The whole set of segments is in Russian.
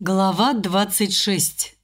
Глава 26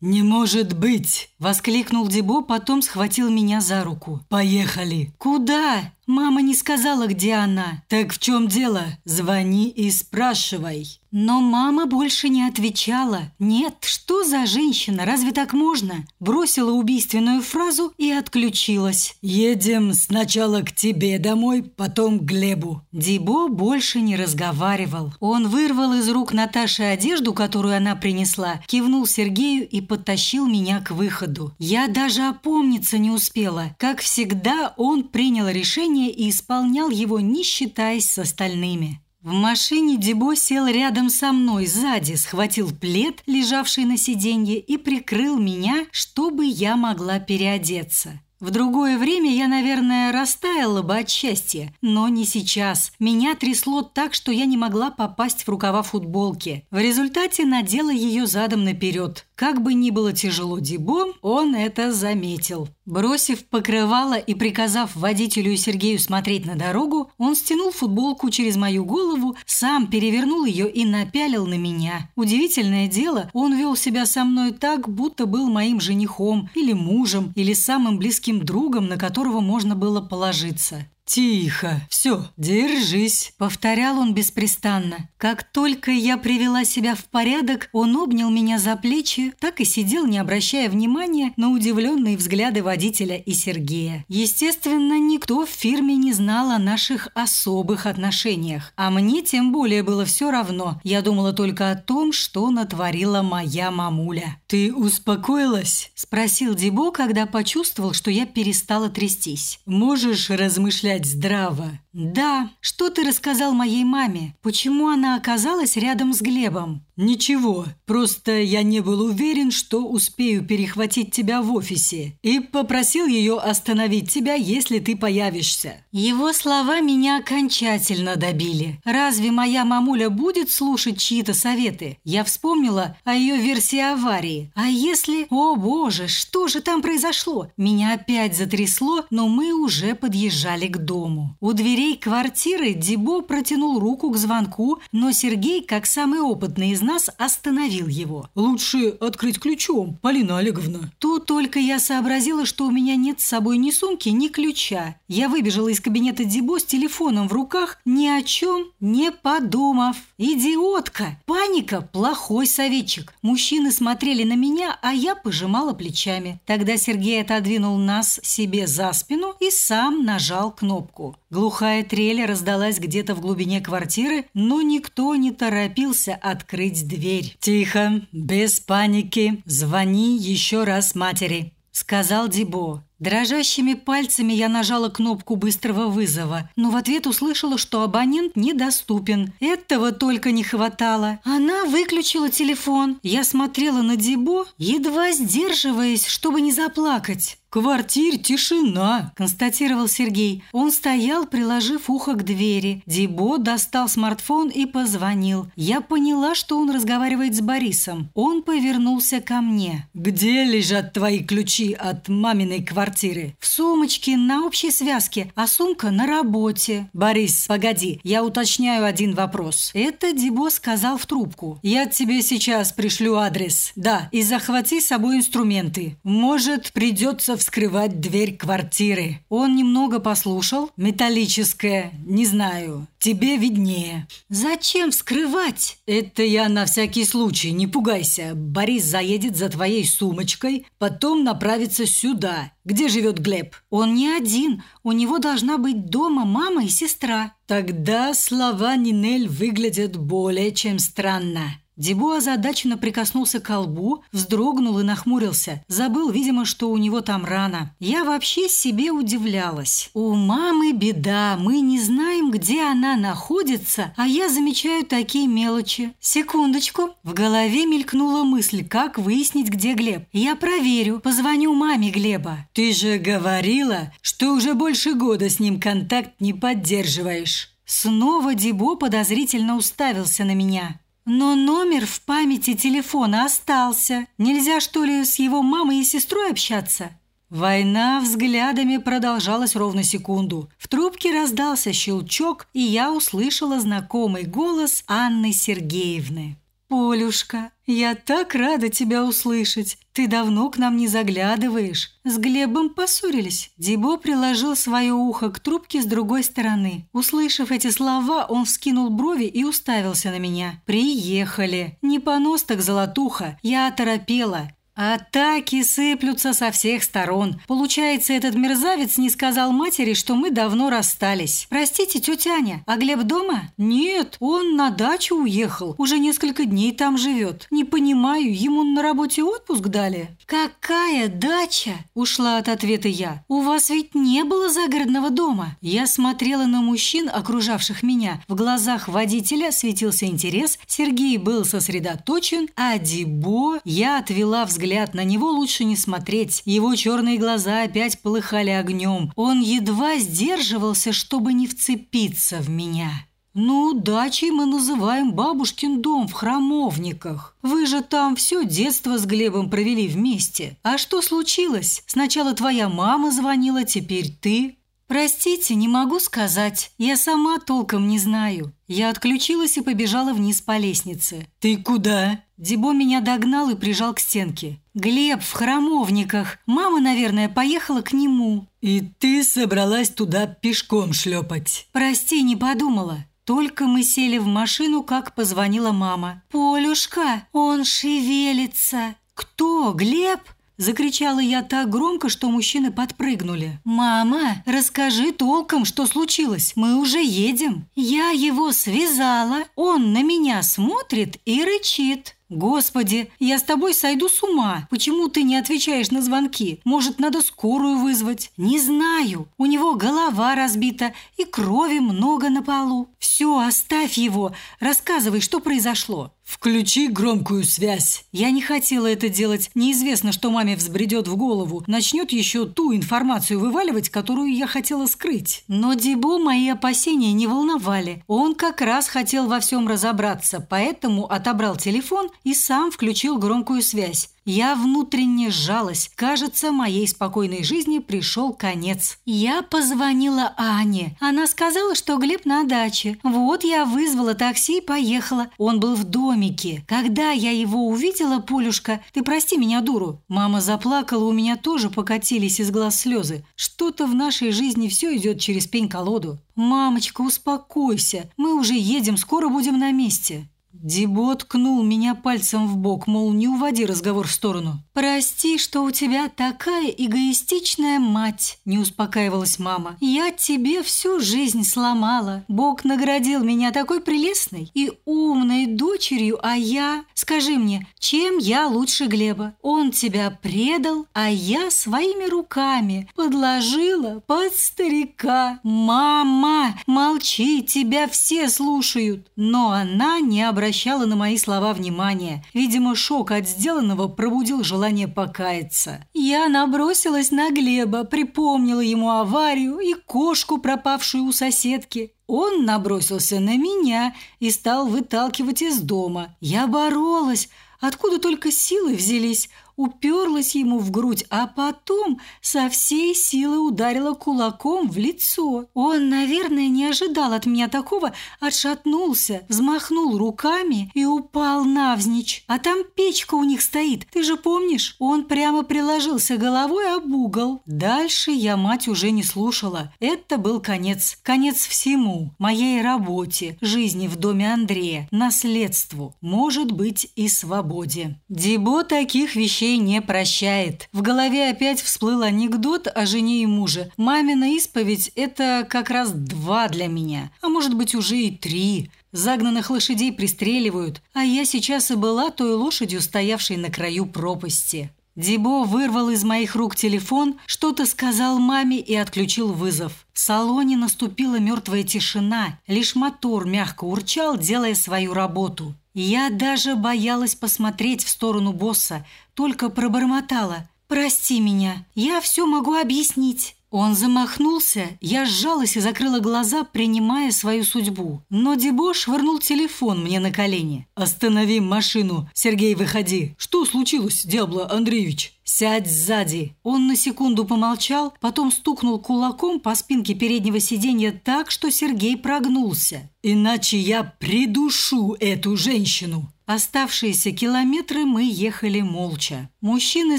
«Не может быть!» – воскликнул Дебо, потом схватил меня за руку. «Поехали!» «Куда?» Мама не сказала, где она. Так в чем дело? Звони и спрашивай. Но мама больше не отвечала. Нет, что за женщина? Разве так можно? Бросила убийственную фразу и отключилась. Едем сначала к тебе домой, потом к Глебу. Дибо больше не разговаривал. Он вырвал из рук Наташи одежду, которую она принесла, кивнул Сергею и подтащил меня к выходу. Я даже опомниться не успела. Как всегда, он принял решение решение и исполнял его, не считаясь с остальными. В машине Дебо сел рядом со мной сзади, схватил плед, лежавший на сиденье, и прикрыл меня, чтобы я могла переодеться. В другое время я, наверное, растаяла бы от счастья, но не сейчас. Меня трясло так, что я не могла попасть в рукава футболки. В результате надела ее задом наперед. Как бы ни было тяжело Дибо, он это заметил. Бросив покрывало и приказав водителю и Сергею смотреть на дорогу, он стянул футболку через мою голову, сам перевернул ее и напялил на меня. Удивительное дело, он вел себя со мной так, будто был моим женихом или мужем, или самым близким другом, на которого можно было положиться. «Тихо, все, держись», – повторял он беспрестанно. Как только я привела себя в порядок, он обнял меня за плечи, так и сидел, не обращая внимания на удивленные взгляды водителя и Сергея. Естественно, никто в фирме не знал о наших особых отношениях, а мне тем более было все равно. Я думала только о том, что натворила моя мамуля. «Ты успокоилась?» – спросил Дибо, когда почувствовал, что я перестала трястись. «Можешь размышлять размышлять здраво. Да, что ты рассказал моей маме? Почему она оказалась рядом с Глебом? Ничего, просто я не был уверен, что успею перехватить тебя в офисе и попросил ее остановить тебя, если ты появишься. Его слова меня окончательно добили. Разве моя мамуля будет слушать чьи-то советы? Я вспомнила о ее версии аварии. А если... О боже, что же там произошло? Меня опять затрясло, но мы уже подъезжали к дому. У дверей квартиры Дибо протянул руку к звонку, но Сергей, как самый опытный из нас, остановил его. «Лучше открыть ключом, Полина Олеговна». Тут только я сообразила, что у меня нет с собой ни сумки, ни ключа. Я выбежала из кабинета Дибо с телефоном в руках, ни о чем не подумав. «Идиотка! Паника – плохой советчик. Мужчины смотрели на меня, а я пожимала плечами. Тогда Сергей отодвинул нас себе за спину и сам нажал кнопку. Глухая трель раздалась где-то в глубине квартиры, но никто не торопился открыть дверь. «Тихо, без паники, звони еще раз матери», – сказал Дибо. Дрожащими пальцами я нажала кнопку быстрого вызова, но в ответ услышала, что абонент недоступен. Этого только не хватало. Она выключила телефон. Я смотрела на Дибо, едва сдерживаясь, чтобы не заплакать квартире тишина», – констатировал Сергей. Он стоял, приложив ухо к двери. Дибо достал смартфон и позвонил. Я поняла, что он разговаривает с Борисом. Он повернулся ко мне. «Где лежат твои ключи от маминой квартиры?» «В сумочке, на общей связке, а сумка на работе». «Борис, погоди, я уточняю один вопрос». Это Дибо сказал в трубку. «Я тебе сейчас пришлю адрес. Да, и захвати с собой инструменты. Может, придется вскрывать дверь квартиры. Он немного послушал. Металлическая, не знаю. Тебе виднее. Зачем вскрывать? Это я на всякий случай, не пугайся. Борис заедет за твоей сумочкой, потом направится сюда. Где живет Глеб? Он не один. У него должна быть дома мама и сестра. Тогда слова Нинель выглядят более чем странно. Дебо озадаченно прикоснулся к колбу, вздрогнул и нахмурился. Забыл, видимо, что у него там рана. Я вообще себе удивлялась. У мамы беда, мы не знаем, где она находится, а я замечаю такие мелочи. Секундочку. В голове мелькнула мысль, как выяснить, где Глеб. Я проверю, позвоню маме Глеба. Ты же говорила, что уже больше года с ним контакт не поддерживаешь. Снова Дебо подозрительно уставился на меня. Но номер в памяти телефона остался. Нельзя, что ли, с его мамой и сестрой общаться? Война взглядами продолжалась ровно секунду. В трубке раздался щелчок, и я услышала знакомый голос Анны Сергеевны. «Полюшка, я так рада тебя услышать. Ты давно к нам не заглядываешь. С Глебом поссорились». Дибо приложил свое ухо к трубке с другой стороны. Услышав эти слова, он вскинул брови и уставился на меня. «Приехали. Не понос так золотуха. Я оторопела. Атаки сыплются со всех сторон. Получается, этот мерзавец не сказал матери, что мы давно расстались. Простите, тетя Аня, а Глеб дома? Нет, он на дачу уехал. Уже несколько дней там живет. Не понимаю, ему на работе отпуск дали. Какая дача? Ушла от ответа я. У вас ведь не было загородного дома. Я смотрела на мужчин, окружавших меня. В глазах водителя светился интерес. Сергей был сосредоточен, а Дибо я отвела взгляд взгляд, на него лучше не смотреть. Его черные глаза опять полыхали огнем. Он едва сдерживался, чтобы не вцепиться в меня. «Ну, дачей мы называем бабушкин дом в Храмовниках. Вы же там все детство с Глебом провели вместе. А что случилось? Сначала твоя мама звонила, теперь ты. «Простите, не могу сказать. Я сама толком не знаю». Я отключилась и побежала вниз по лестнице. «Ты куда?» Дибо меня догнал и прижал к стенке. «Глеб в храмовниках. Мама, наверное, поехала к нему». «И ты собралась туда пешком шлепать?» «Прости, не подумала». Только мы сели в машину, как позвонила мама. «Полюшка, он шевелится». «Кто? Глеб?» Закричала я так громко, что мужчины подпрыгнули. «Мама, расскажи толком, что случилось. Мы уже едем». Я его связала. Он на меня смотрит и рычит. «Господи, я с тобой сойду с ума. Почему ты не отвечаешь на звонки? Может, надо скорую вызвать?» «Не знаю. У него голова разбита и крови много на полу. Все, оставь его. Рассказывай, что произошло». «Включи громкую связь». Я не хотела это делать. Неизвестно, что маме взбредет в голову. Начнет еще ту информацию вываливать, которую я хотела скрыть. Но Дибо мои опасения не волновали. Он как раз хотел во всем разобраться, поэтому отобрал телефон и сам включил громкую связь. Я внутренне сжалась. Кажется, моей спокойной жизни пришел конец. Я позвонила Ане. Она сказала, что Глеб на даче. Вот я вызвала такси и поехала. Он был в домике. Когда я его увидела, Полюшка, ты прости меня, дуру. Мама заплакала, у меня тоже покатились из глаз слезы. Что-то в нашей жизни все идет через пень-колоду. «Мамочка, успокойся. Мы уже едем, скоро будем на месте». Дибо ткнул меня пальцем в бок, мол, не уводи разговор в сторону. «Прости, что у тебя такая эгоистичная мать», – не успокаивалась мама. «Я тебе всю жизнь сломала. Бог наградил меня такой прелестной и умной дочерью, а я... Скажи мне, чем я лучше Глеба? Он тебя предал, а я своими руками подложила под старика. Мама, молчи, тебя все слушают». Но она не обращалась обращала на мои слова внимания. Видимо, шок от сделанного пробудил желание покаяться. Я набросилась на Глеба, припомнила ему аварию и кошку, пропавшую у соседки. Он набросился на меня и стал выталкивать из дома. Я боролась, Откуда только силы взялись, уперлась ему в грудь, а потом со всей силы ударила кулаком в лицо. Он, наверное, не ожидал от меня такого, отшатнулся, взмахнул руками и упал навзничь. А там печка у них стоит, ты же помнишь? Он прямо приложился головой об угол. Дальше я мать уже не слушала. Это был конец. Конец всему. Моей работе, жизни в доме Андрея, наследству, может быть и свободе. Дибо таких вещей не прощает. В голове опять всплыл анекдот о жене и муже. Мамина исповедь – это как раз два для меня, а может быть уже и три. Загнанных лошадей пристреливают, а я сейчас и была той лошадью, стоявшей на краю пропасти. Дибо вырвал из моих рук телефон, что-то сказал маме и отключил вызов. В салоне наступила мертвая тишина, лишь мотор мягко урчал, делая свою работу. Я даже боялась посмотреть в сторону босса, только пробормотала. «Прости меня, я все могу объяснить». Он замахнулся, я сжалась и закрыла глаза, принимая свою судьбу. Но Дебо швырнул телефон мне на колени. «Останови машину! Сергей, выходи! Что случилось, Диабло Андреевич?» «Сядь сзади!» Он на секунду помолчал, потом стукнул кулаком по спинке переднего сиденья так, что Сергей прогнулся. «Иначе я придушу эту женщину!» Оставшиеся километры мы ехали молча. Мужчины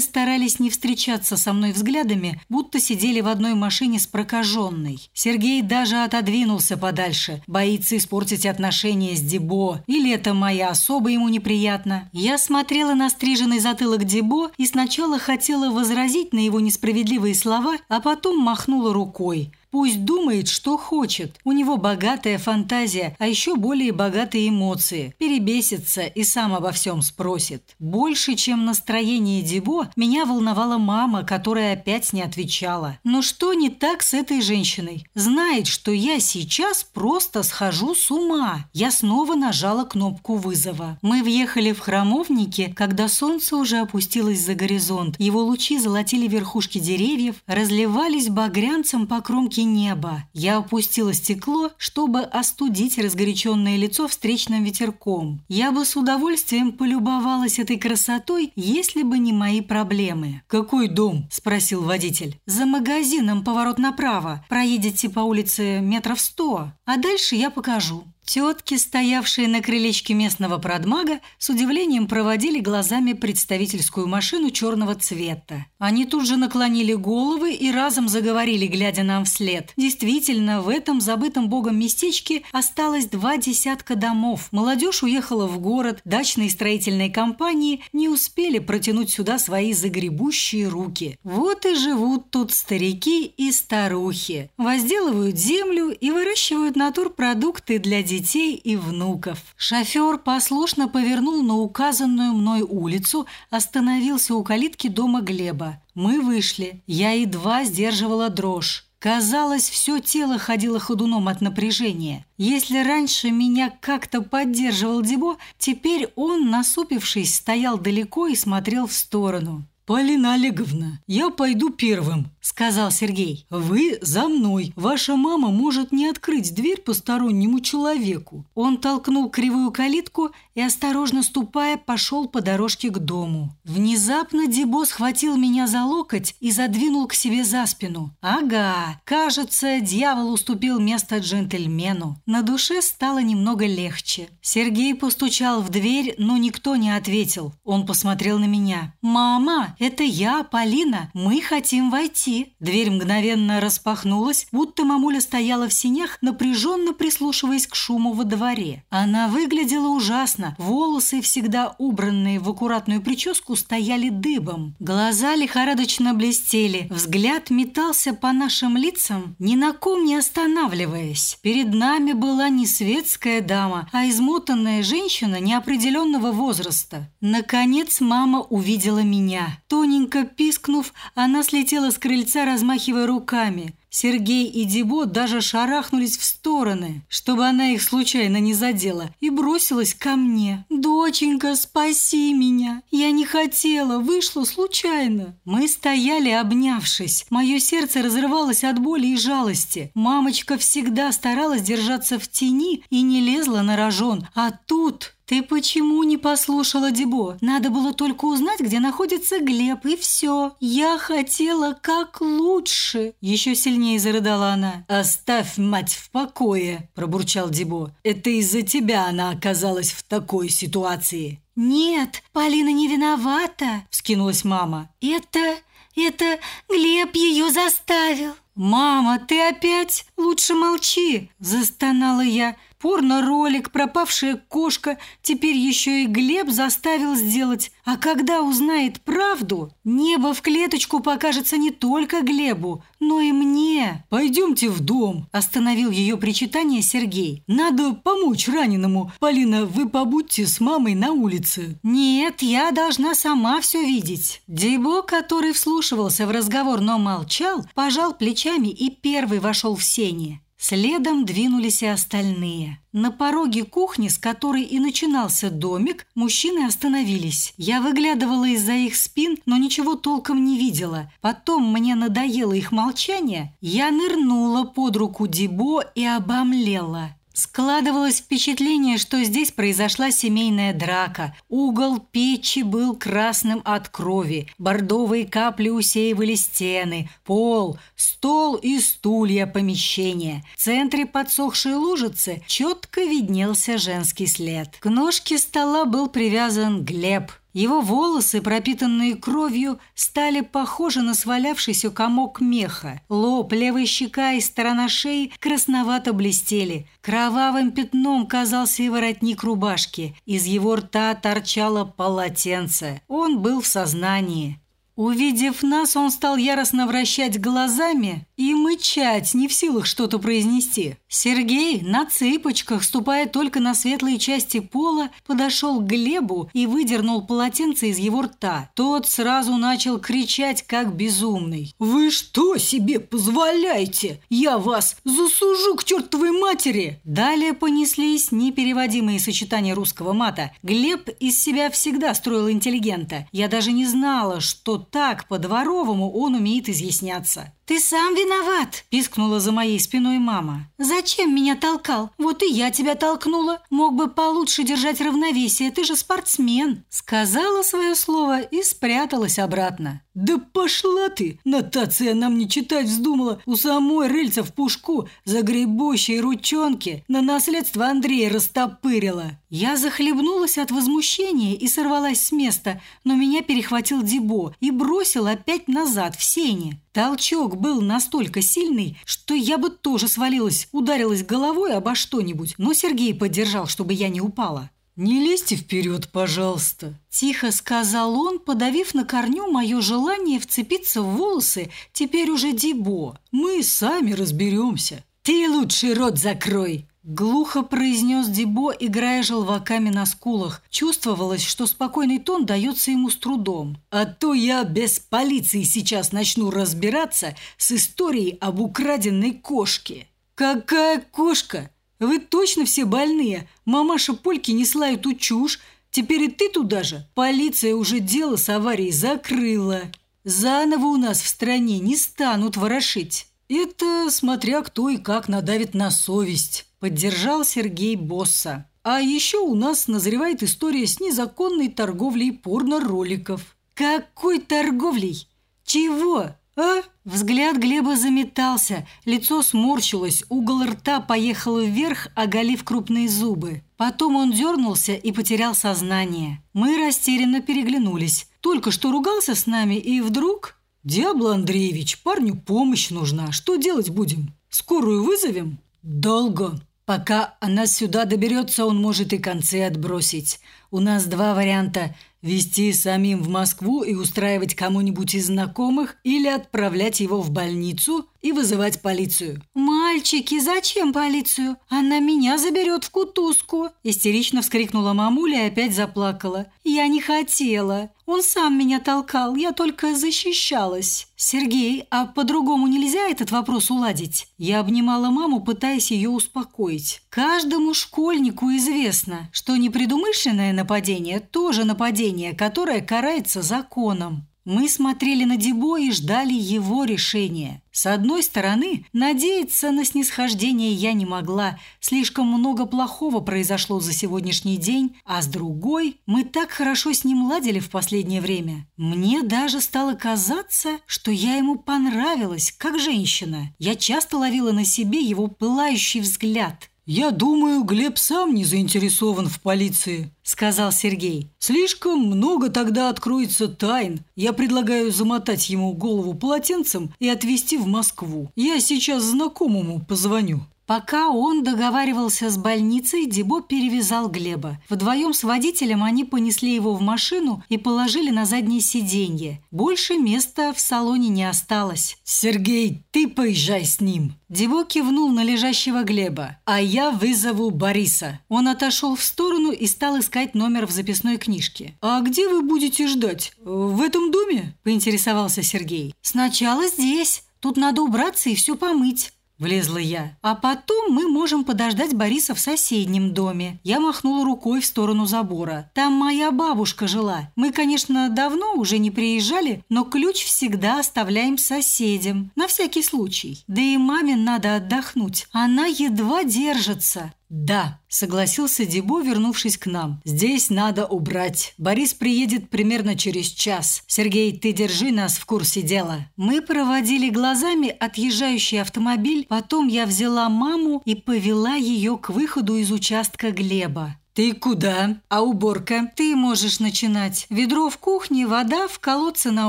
старались не встречаться со мной взглядами, будто сидели в одной машине с прокаженной. Сергей даже отодвинулся подальше, боится испортить отношения с Дебо. Или это моя особа ему неприятно. Я смотрела на стриженный затылок Дебо и сначала хотела возразить на его несправедливые слова, а потом махнула рукой – Пусть думает, что хочет. У него богатая фантазия, а еще более богатые эмоции. Перебесится и сам обо всем спросит. Больше, чем настроение Дебо, меня волновала мама, которая опять не отвечала. Но что не так с этой женщиной? Знает, что я сейчас просто схожу с ума. Я снова нажала кнопку вызова. Мы въехали в храмовники, когда солнце уже опустилось за горизонт. Его лучи золотили верхушки деревьев, разливались багрянцем по кромке неба. Я опустила стекло, чтобы остудить разгоряченное лицо встречным ветерком. Я бы с удовольствием полюбовалась этой красотой, если бы не мои проблемы. «Какой дом?» – спросил водитель. «За магазином поворот направо. Проедете по улице метров сто, а дальше я покажу». Тетки, стоявшие на крылечке местного продмага, с удивлением проводили глазами представительскую машину черного цвета. Они тут же наклонили головы и разом заговорили, глядя нам вслед. Действительно, в этом забытом богом местечке осталось два десятка домов. Молодежь уехала в город, дачные строительные компании не успели протянуть сюда свои загребущие руки. Вот и живут тут старики и старухи. Возделывают землю и выращивают натурпродукты для детей детей и внуков. Шофер послушно повернул на указанную мной улицу, остановился у калитки дома Глеба. Мы вышли. Я едва сдерживала дрожь. Казалось, все тело ходило ходуном от напряжения. Если раньше меня как-то поддерживал Дебо, теперь он, насупившись, стоял далеко и смотрел в сторону. «Полина Олеговна, я пойду первым», – сказал Сергей. «Вы за мной. Ваша мама может не открыть дверь постороннему человеку». Он толкнул кривую калитку и, осторожно ступая, пошел по дорожке к дому. Внезапно Дебо схватил меня за локоть и задвинул к себе за спину. «Ага, кажется, дьявол уступил место джентльмену». На душе стало немного легче. Сергей постучал в дверь, но никто не ответил. Он посмотрел на меня. «Мама!» Это я, Полина. Мы хотим войти». Дверь мгновенно распахнулась, будто мамуля стояла в синях, напряженно прислушиваясь к шуму во дворе. Она выглядела ужасно. Волосы, всегда убранные в аккуратную прическу, стояли дыбом. Глаза лихорадочно блестели. Взгляд метался по нашим лицам, ни на ком не останавливаясь. Перед нами была не светская дама, а измотанная женщина неопределенного возраста. Наконец мама увидела меня. Тоненько пискнув, она слетела с крыльца, размахивая руками. Сергей и Дебо даже шарахнулись в стороны, чтобы она их случайно не задела, и бросилась ко мне. «Доченька, спаси меня! Я не хотела, вышло случайно!» Мы стояли, обнявшись. Мое сердце разрывалось от боли и жалости. Мамочка всегда старалась держаться в тени и не лезла на рожон, а тут «Ты почему не послушала Дебо? Надо было только узнать, где находится Глеб, и все. Я хотела как лучше!» Еще сильнее зарыдала она. «Оставь мать в покое!» – пробурчал Дебо. «Это из-за тебя она оказалась в такой ситуации!» «Нет, Полина не виновата!» – вскинулась мама. «Это... это Глеб ее заставил!» «Мама, ты опять? Лучше молчи!» – застонала я. Порно-ролик, пропавшая кошка, теперь еще и Глеб заставил сделать. А когда узнает правду, небо в клеточку покажется не только Глебу, но и мне. «Пойдемте в дом», – остановил ее причитание Сергей. «Надо помочь раненому. Полина, вы побудьте с мамой на улице». «Нет, я должна сама все видеть». Дейбо, который вслушивался в разговор, но молчал, пожал плечами и первый вошел в сени. Следом двинулись и остальные. На пороге кухни, с которой и начинался домик, мужчины остановились. Я выглядывала из-за их спин, но ничего толком не видела. Потом мне надоело их молчание. Я нырнула под руку Дибо и обомлела. Складывалось впечатление, что здесь произошла семейная драка. Угол печи был красным от крови, бордовые капли усеивали стены, пол, стол и стулья помещения. В центре подсохшей лужицы четко виднелся женский след. К ножке стола был привязан Глеб – его волосы, пропитанные кровью, стали похожи на свалявшийся комок меха. Лоб, левая щека и сторона шеи красновато блестели. Кровавым пятном казался и воротник рубашки. Из его рта торчало полотенце. Он был в сознании. Увидев нас, он стал яростно вращать глазами и мычать, не в силах что-то произнести. Сергей, на цыпочках, ступая только на светлые части пола, подошел к Глебу и выдернул полотенце из его рта. Тот сразу начал кричать, как безумный. «Вы что себе позволяете? Я вас засужу к чертовой матери!» Далее понеслись непереводимые сочетания русского мата. Глеб из себя всегда строил интеллигента. Я даже не знала, что так по-дворовому он умеет изъясняться. «Ты сам виноват!» – пискнула за моей спиной мама. «Зачем меня толкал? Вот и я тебя толкнула. Мог бы получше держать равновесие, ты же спортсмен!» Сказала свое слово и спряталась обратно. «Да пошла ты! Нотация нам не читать вздумала. У самой рыльца в пушку за гребущие ручонки на наследство Андрея растопырила». Я захлебнулась от возмущения и сорвалась с места, но меня перехватил Дибо и бросил опять назад в сене. Толчок был настолько сильный, что я бы тоже свалилась, ударилась головой обо что-нибудь, но Сергей поддержал, чтобы я не упала. «Не лезьте вперед, пожалуйста», – тихо сказал он, подавив на корню мое желание вцепиться в волосы теперь уже Дибо. «Мы сами разберемся». «Ты лучший рот закрой!» Глухо произнес Дебо, играя желваками на скулах. Чувствовалось, что спокойный тон дается ему с трудом. «А то я без полиции сейчас начну разбираться с историей об украденной кошке». «Какая кошка? Вы точно все больные? Мамаша Польки несла эту чушь. Теперь и ты туда же? Полиция уже дело с аварией закрыла. Заново у нас в стране не станут ворошить». «Это смотря кто и как надавит на совесть», – поддержал Сергей Босса. «А еще у нас назревает история с незаконной торговлей порно-роликов». «Какой торговлей? Чего? А?» Взгляд Глеба заметался, лицо сморщилось, угол рта поехал вверх, оголив крупные зубы. Потом он дернулся и потерял сознание. Мы растерянно переглянулись. Только что ругался с нами, и вдруг... «Диабло Андреевич, парню помощь нужна. Что делать будем? Скорую вызовем?» «Долго. Пока она сюда доберется, он может и концы отбросить. У нас два варианта – везти самим в Москву и устраивать кому-нибудь из знакомых или отправлять его в больницу и вызывать полицию. «Мальчики, зачем полицию? Она меня заберет в кутузку!» Истерично вскрикнула мамуля и опять заплакала. «Я не хотела. Он сам меня толкал, я только защищалась. Сергей, а по-другому нельзя этот вопрос уладить? Я обнимала маму, пытаясь ее успокоить. Каждому школьнику известно, что непредумышленное нападение тоже нападение, которое карается законом. Мы смотрели на Дебо и ждали его решения. С одной стороны, надеяться на снисхождение я не могла, слишком много плохого произошло за сегодняшний день, а с другой, мы так хорошо с ним ладили в последнее время. Мне даже стало казаться, что я ему понравилась, как женщина. Я часто ловила на себе его пылающий взгляд – «Я думаю, Глеб сам не заинтересован в полиции», – сказал Сергей. «Слишком много тогда откроется тайн. Я предлагаю замотать ему голову полотенцем и отвезти в Москву. Я сейчас знакомому позвоню». Пока он договаривался с больницей, Дебо перевязал Глеба. Вдвоем с водителем они понесли его в машину и положили на заднее сиденье. Больше места в салоне не осталось. «Сергей, ты поезжай с ним!» Дебо кивнул на лежащего Глеба. «А я вызову Бориса». Он отошел в сторону и стал искать номер в записной книжке. «А где вы будете ждать? В этом доме?» – поинтересовался Сергей. «Сначала здесь. Тут надо убраться и все помыть». Влезла я. А потом мы можем подождать Бориса в соседнем доме. Я махнула рукой в сторону забора. Там моя бабушка жила. Мы, конечно, давно уже не приезжали, но ключ всегда оставляем соседям. На всякий случай. Да и маме надо отдохнуть. Она едва держится. «Да», – согласился Дебо, вернувшись к нам. «Здесь надо убрать. Борис приедет примерно через час. Сергей, ты держи нас в курсе дела». Мы проводили глазами отъезжающий автомобиль, потом я взяла маму и повела ее к выходу из участка Глеба. «Ты куда? А уборка? Ты можешь начинать. Ведро в кухне, вода в колодце на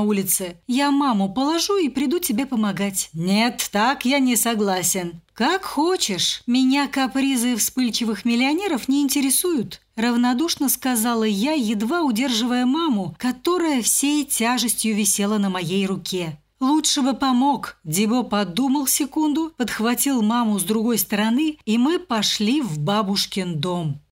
улице. Я маму положу и приду тебе помогать». «Нет, так я не согласен». «Как хочешь. Меня капризы вспыльчивых миллионеров не интересуют», – равнодушно сказала я, едва удерживая маму, которая всей тяжестью висела на моей руке. «Лучше бы помог». Дибо подумал секунду, подхватил маму с другой стороны, и мы пошли в бабушкин дом.